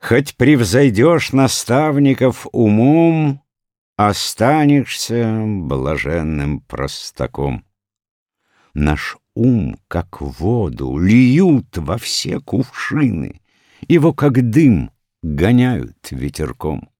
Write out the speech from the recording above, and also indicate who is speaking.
Speaker 1: Хоть превзойдешь наставников умом, Останешься блаженным простаком. Наш ум, как воду, льют во все кувшины, Его, как дым, гоняют ветерком.